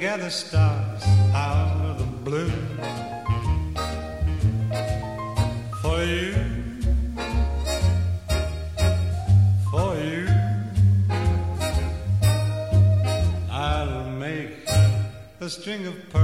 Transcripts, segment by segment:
gather stars out of the blue for you. For you, I'll make a string of pearls.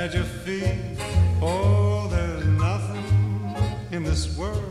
at your feet. Oh, there's nothing in this world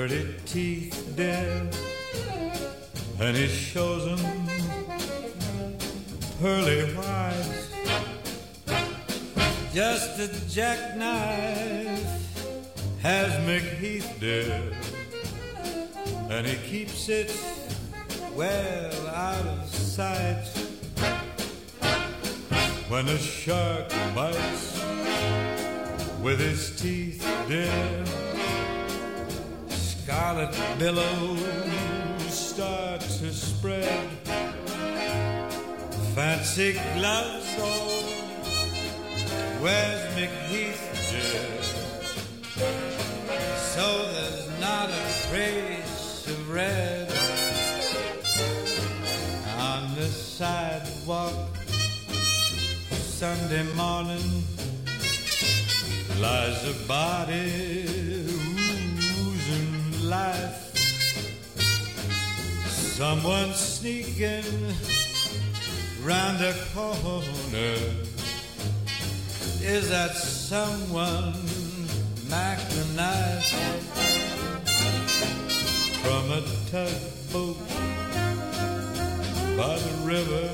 pretty teeth, dear, and he shows 'em pearly white. Just a jackknife has McHeath, dear, and he keeps it well out of sight. When a shark bites with his teeth, dear. Scarlet billows start to spread. Fancy gloves, oh, where's McHeath? So there's not a trace of red on the sidewalk Sunday morning lies a body Someone sneaking round the corner. Is that someone Mac the knife from a tugboat by the river?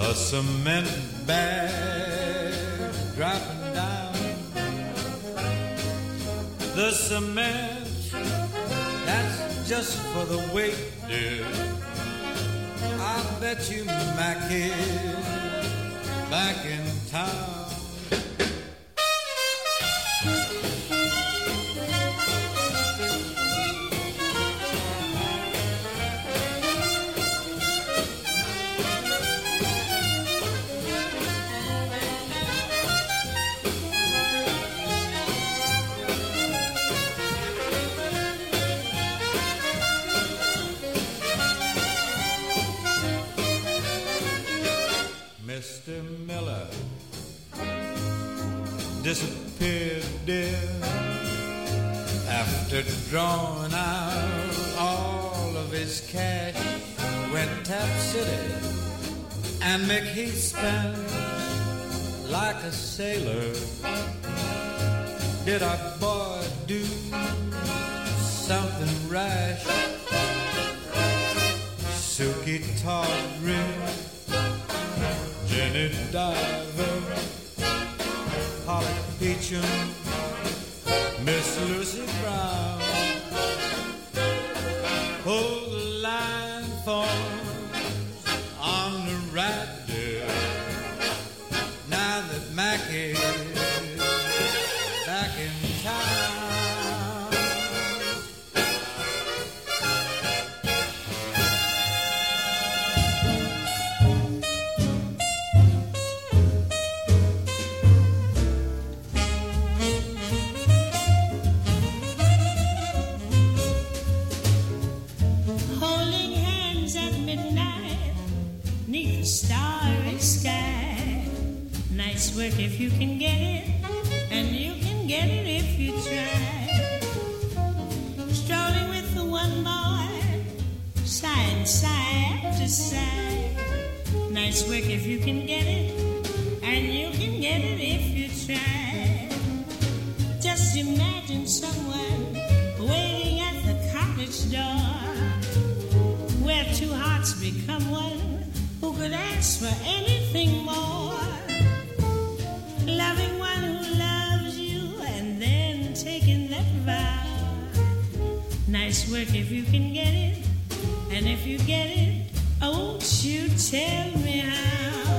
A cement bag dropping down. The cement, that's just for the weight, dear. I bet you Mac is back in town. And McHeath spent like a sailor. Did our boy do something rash? Suki Tawdry Jenny Diver, imagine someone waiting at the cottage door where two hearts become one who could ask for anything more? Loving one who loves you and then taking that vow. Nice work if you can get it, and if you get it, won't you tell me how?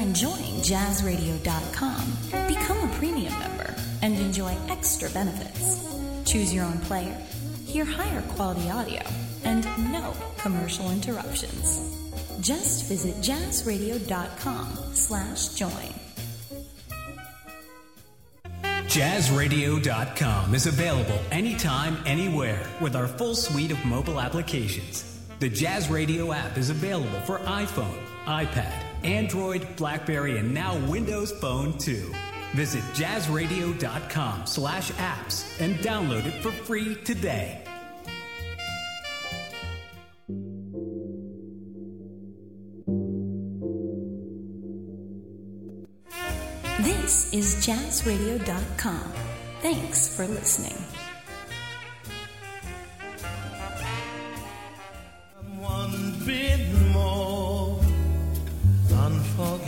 Enjoying jazzradio.com, become a premium member and enjoy extra benefits. Choose your own player, hear higher quality audio, and no commercial interruptions. Just visit jazzradio.com slash join. JazzRadio.com is available anytime, anywhere with our full suite of mobile applications. The Jazz Radio app is available for iPhone, iPad, Android, Blackberry, and now Windows Phone too. Visit jazzradio.com slash apps and download it for free today. This is jazzradio.com. Thanks for listening.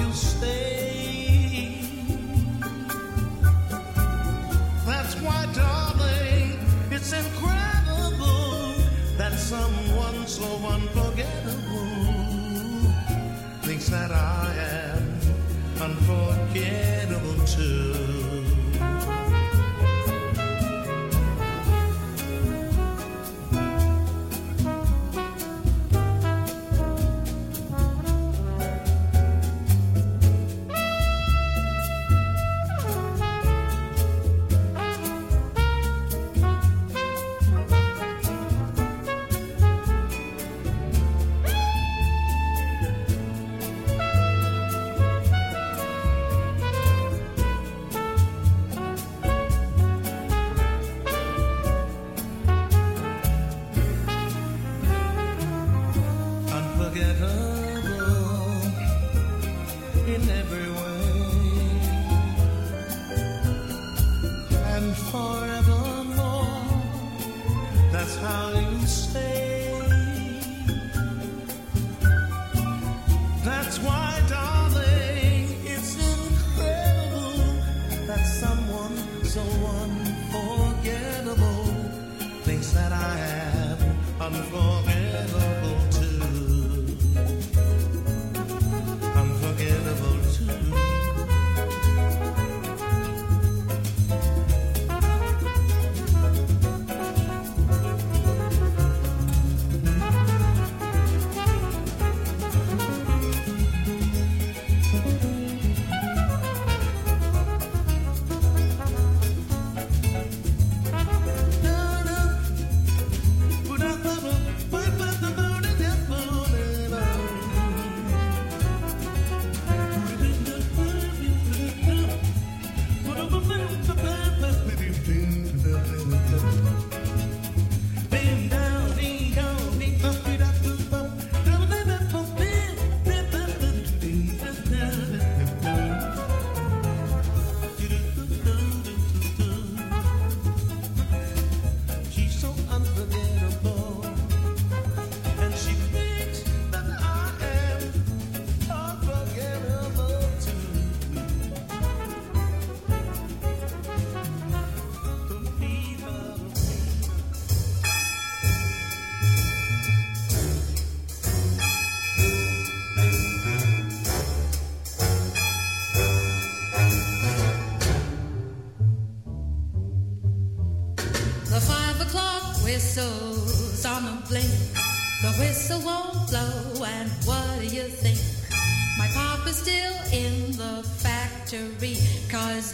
you stay. That's why, darling, it's incredible that someone so unforgettable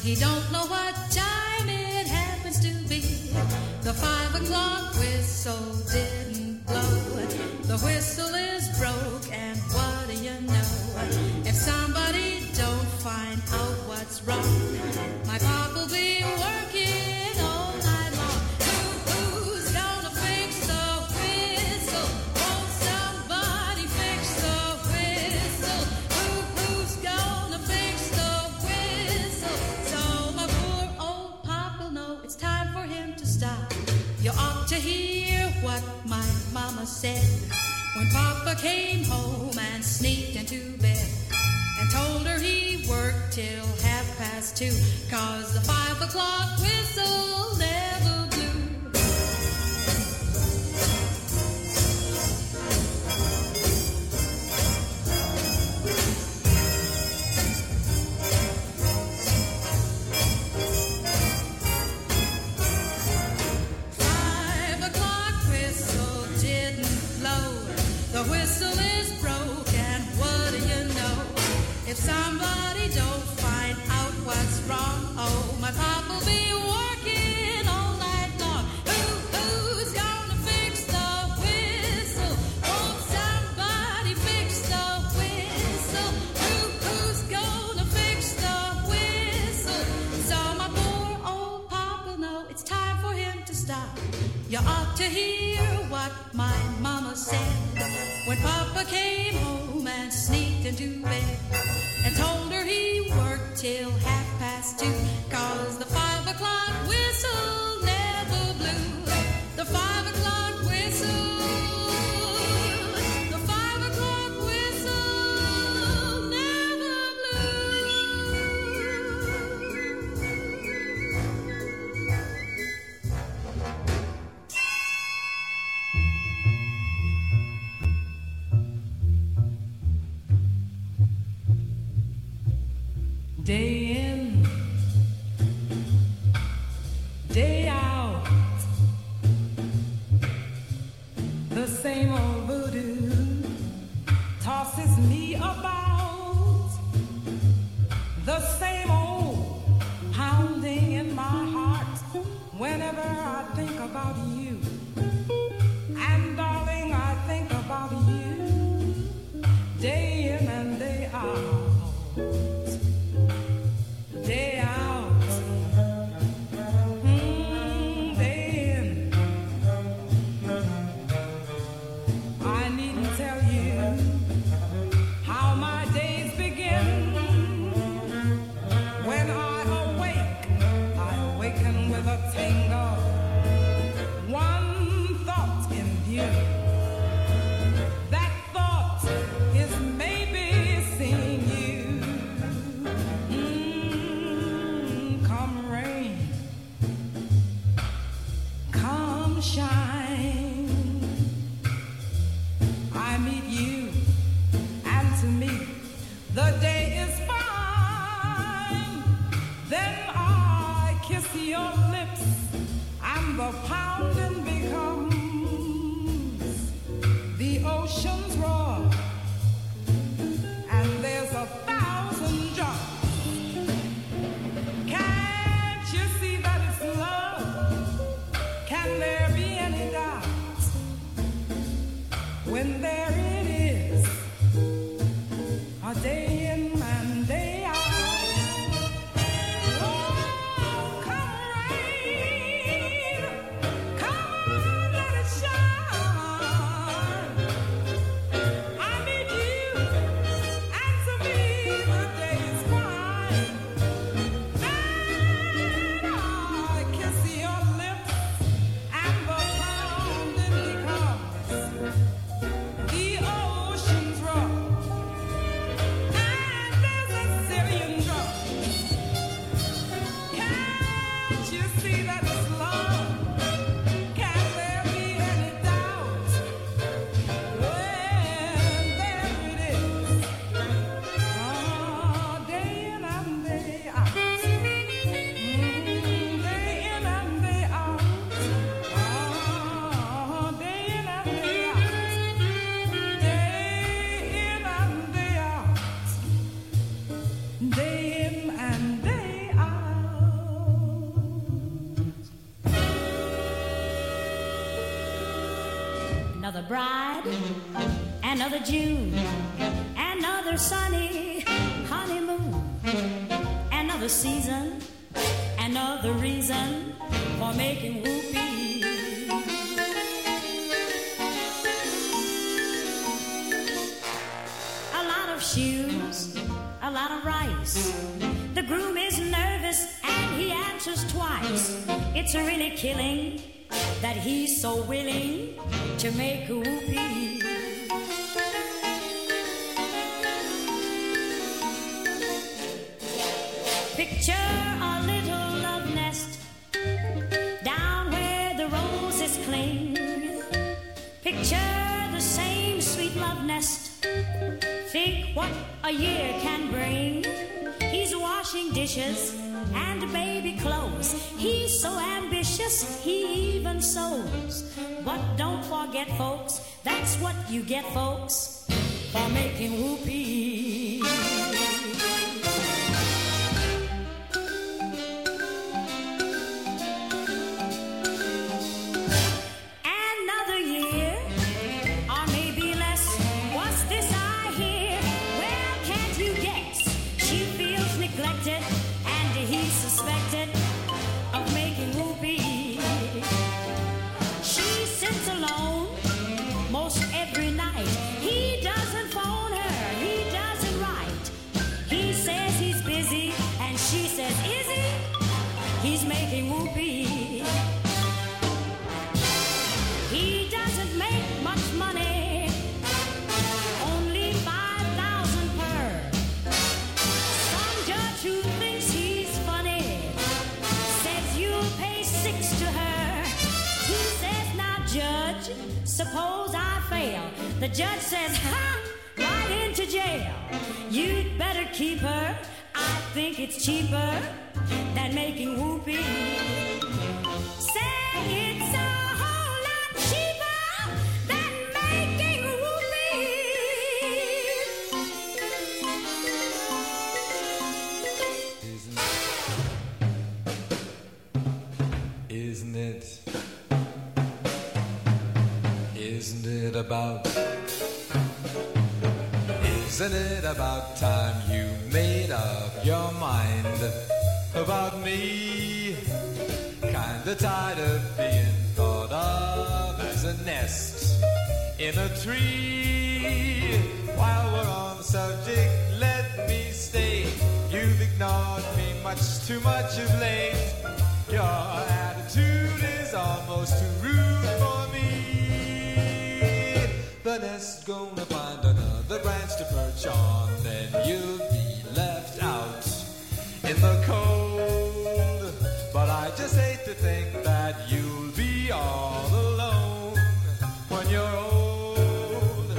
he don't know bride, another June, another sunny honeymoon, another season, another reason for making whoopee. A lot of shoes, a lot of rice. The groom is nervous and he answers twice. It's a really killing that he's so willing to make whoopee. Picture a little love nest down where the roses cling. Picture the same sweet love nest. Think what a year can bring. He's washing dishes and baby clothes. He's so ambitious, he even sews. But don't forget, folks, that's what you get, folks, for making whoopee. He's making whoopee. He doesn't make much money, only five thousand per. Some judge who thinks he's funny says you'll pay six to her. He says, "Now, judge, suppose I fail." The judge says, "Ha! Right into jail. You'd better keep her. I think it's cheaper than making whoopee." Say it's a whole lot cheaper than making whoopee. Isn't it? Isn't it? Isn't it about? Isn't it about time you your mind about me? Kinda tired of being thought of as a nest in a tree. While we're on the subject, let me state you've ignored me much too much of late. Your attitude is almost too rude for me. The nest's gonna find another branch to perch on, then you'll in the cold. But I just hate to think that you'll be all alone when you're old.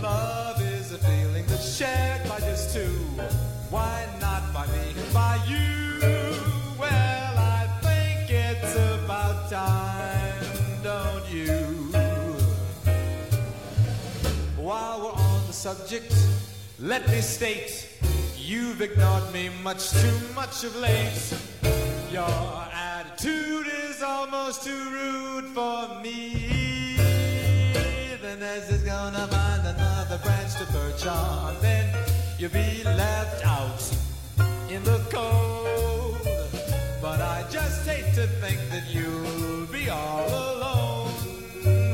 Love is a feeling that's shared by just two. Why not by me and by you? Well, I think it's about time, don't you? While we're on the subject, let me state you've ignored me much too much of late. Your attitude is almost too rude for me. The nest is gonna find another branch to perch on, then you'll be left out in the cold. But I just hate to think that you'll be all alone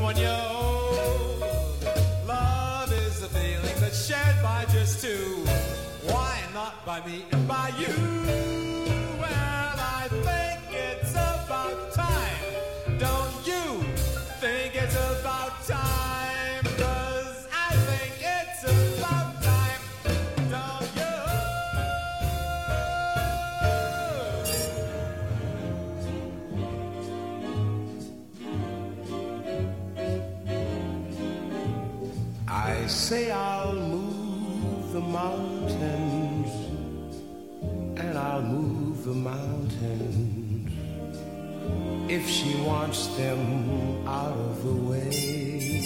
when you're by me the mountains if she wants them out of the way.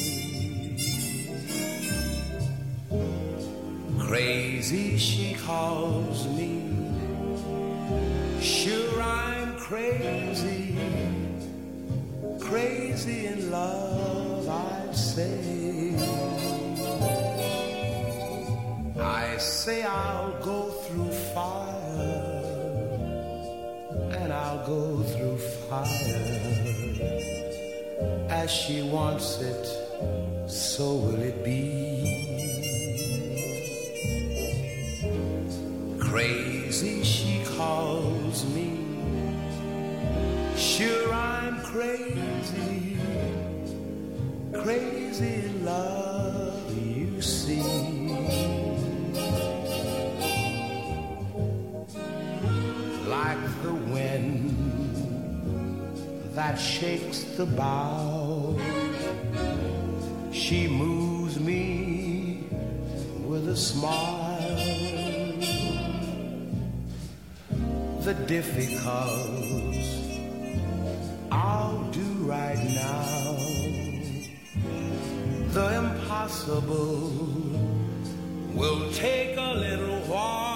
Crazy, she calls me. Sure, I'm crazy, crazy in love. I'd say. I say I'll go through fire, I'll go through fire. As she wants it, so will it be. Crazy, she calls me. Sure, I'm crazy, crazy love, you see. That shakes the bough, she moves me with a smile. The difficult I'll do right now. The impossible will take a little while.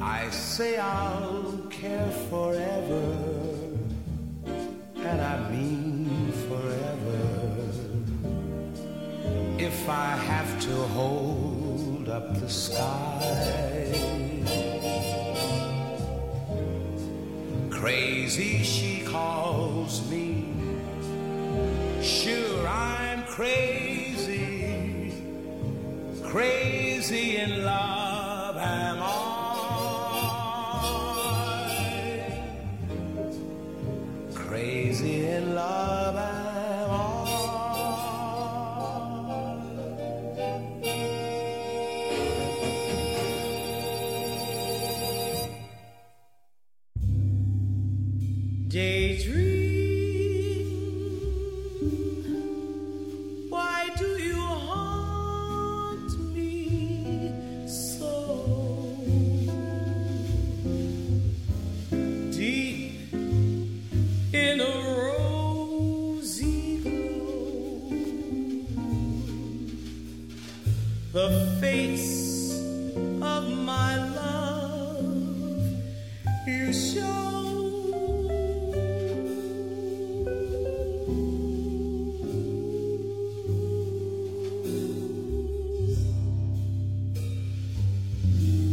I say I'll forever, and I mean forever. If I have to hold up the sky. Crazy, she calls me. Sure, I'm crazy. Crazy in love,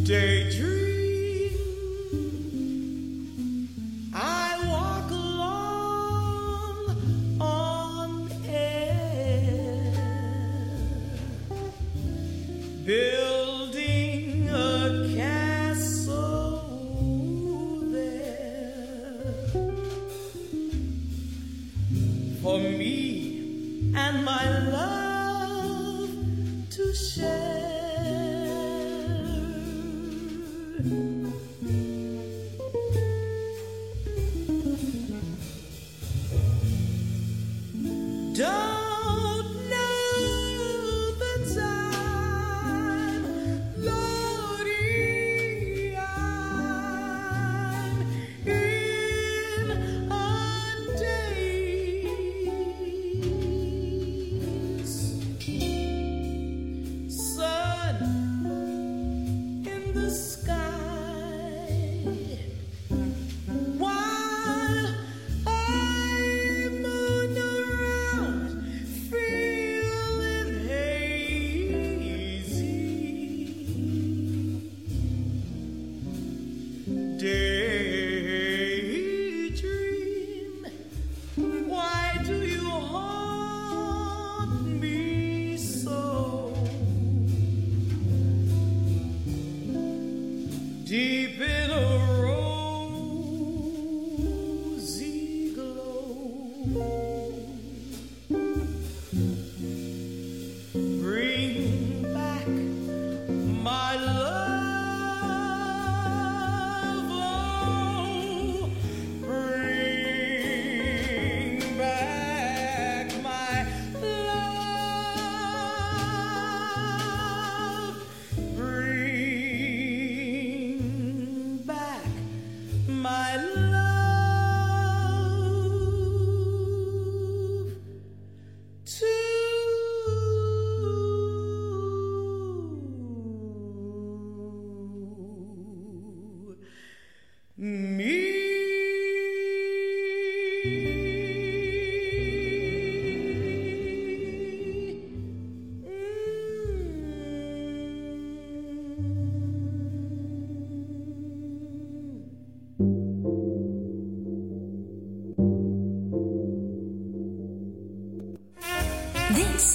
Daydream.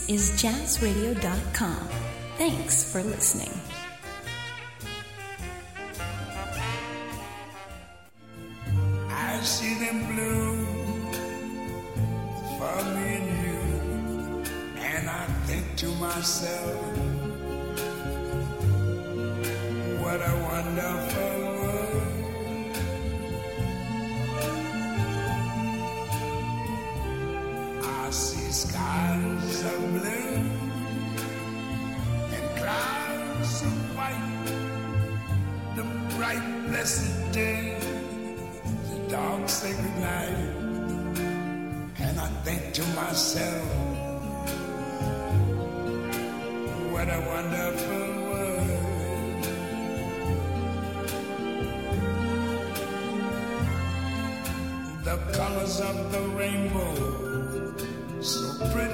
is jazzradio.com. Thanks for listening. the colors of the rainbow, so pretty.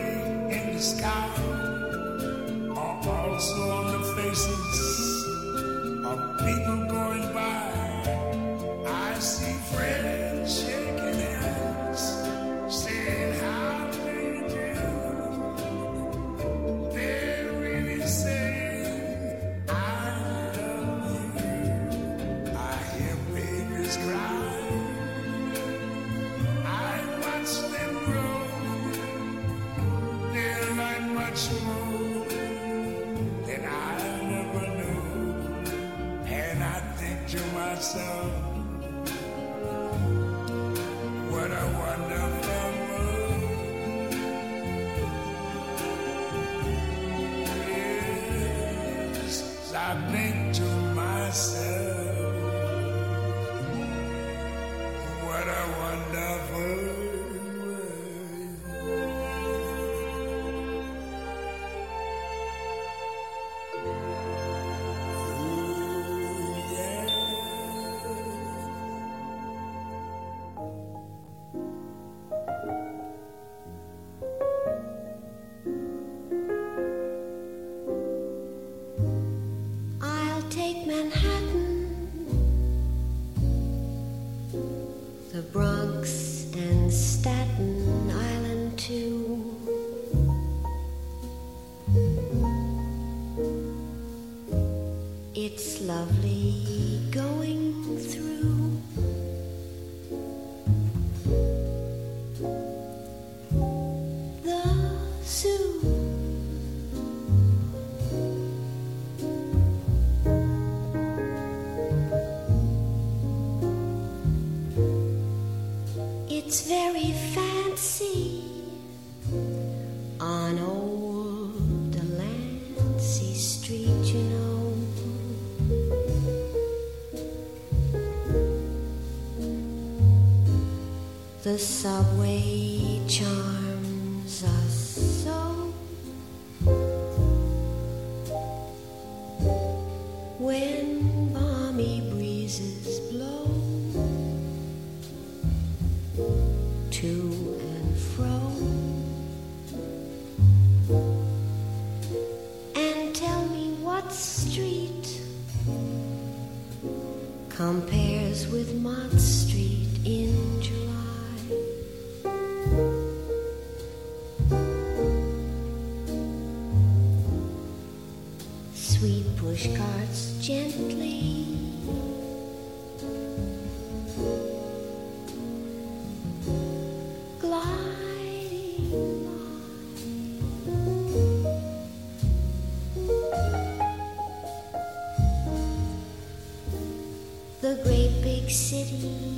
It's very fancy on old Delancey Street, you know. The subway charms us so. city.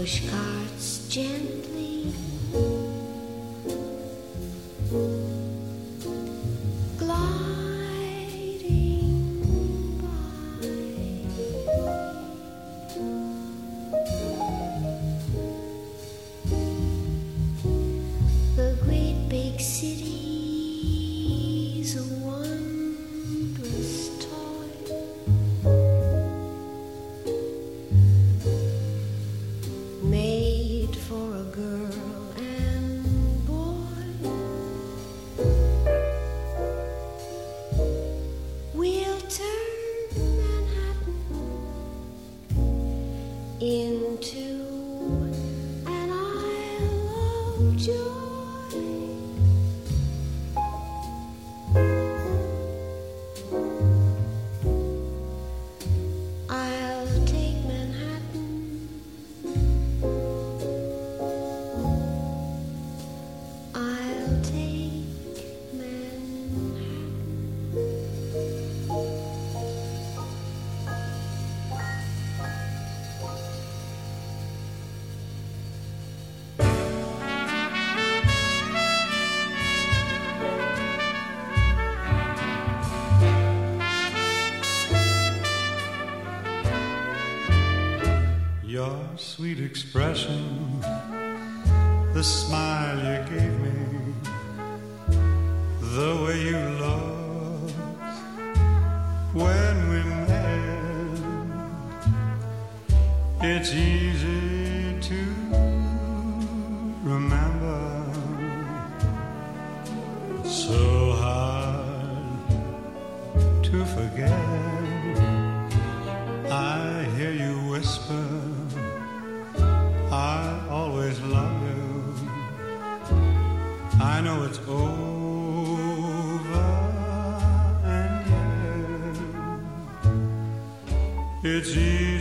push carts gently. sweet expression, the smile. I know it's over and yet It's easy.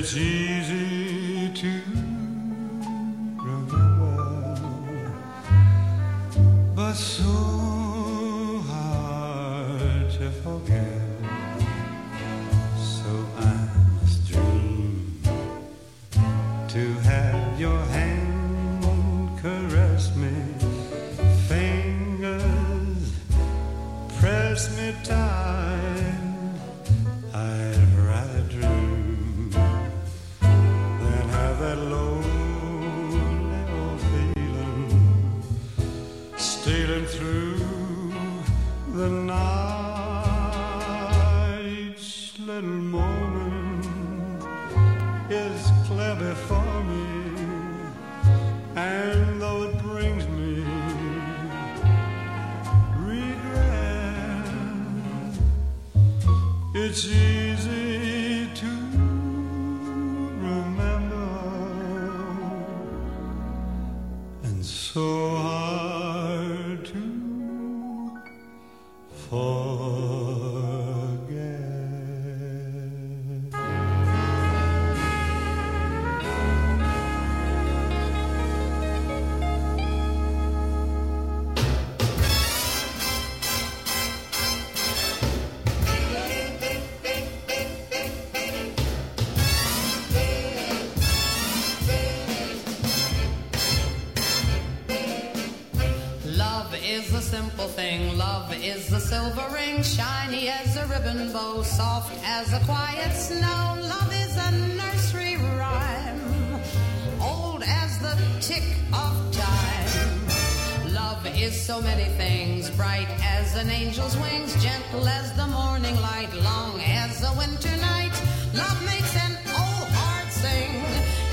Jésus. it's easy. As a quiet snow, love is a nursery rhyme, old as the tick of time. Love is so many things, bright as an angel's wings, gentle as the morning light, long as a winter night. Love makes an old heart sing,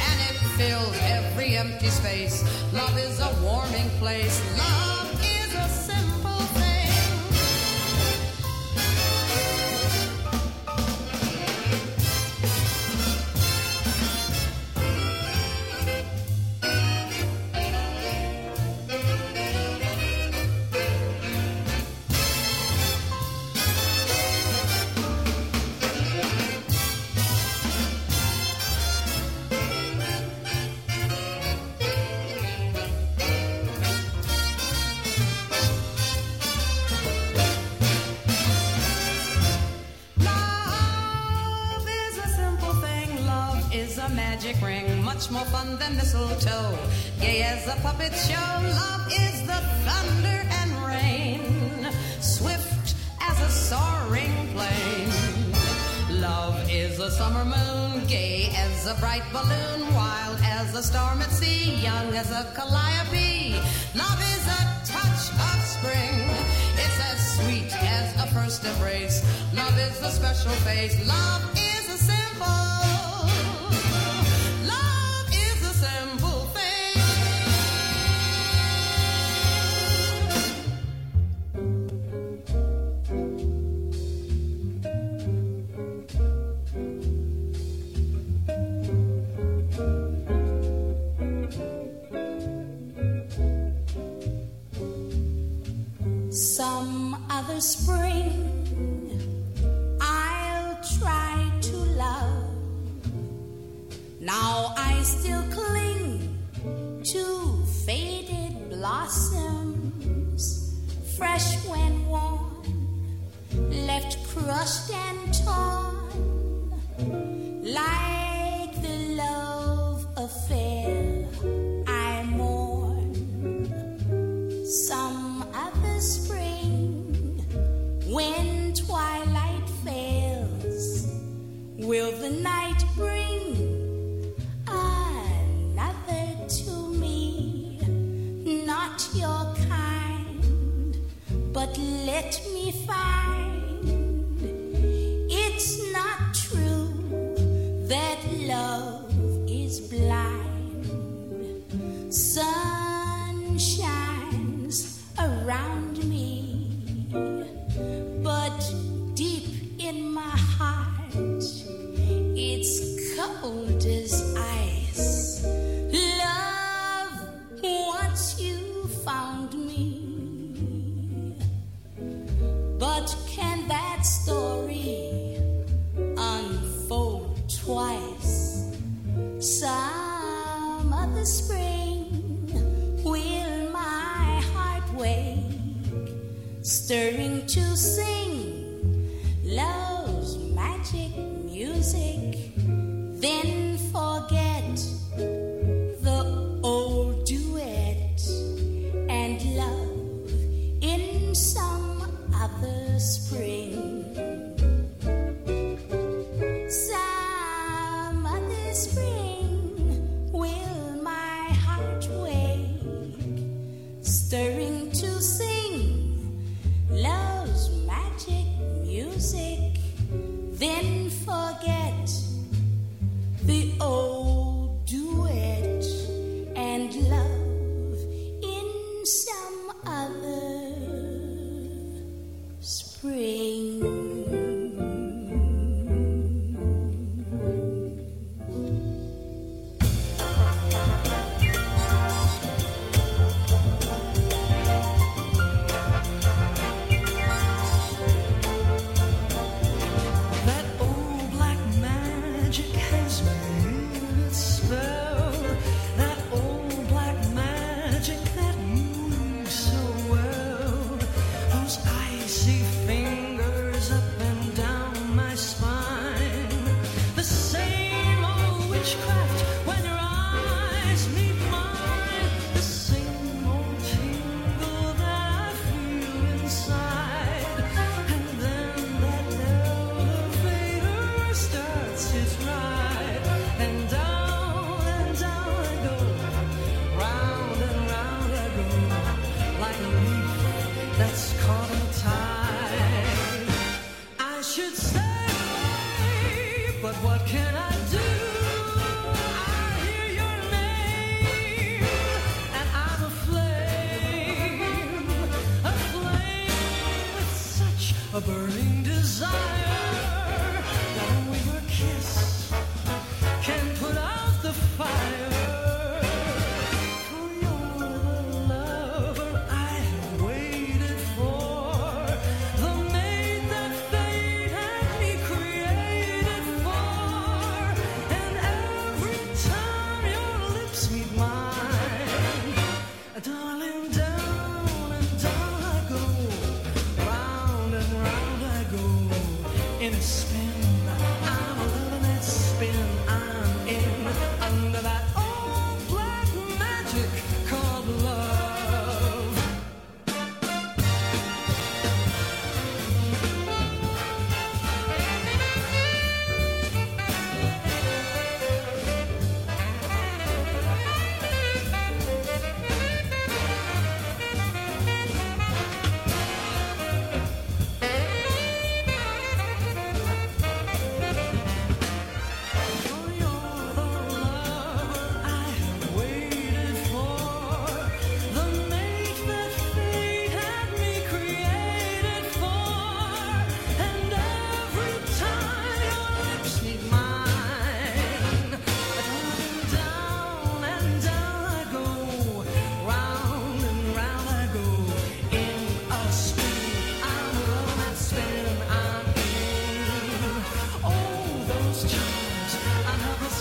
and it fills every empty space. Love is a warming place. Love Much more fun than mistletoe. Gay as a puppet show. Love is the thunder and rain. Swift as a soaring plane. Love is a summer moon. Gay as a bright balloon. Wild as a storm at sea. Young as a calliope. Love is a touch of spring. It's as sweet as a first embrace. Love is a special face. Love is a simple.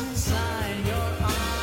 inside your eyes.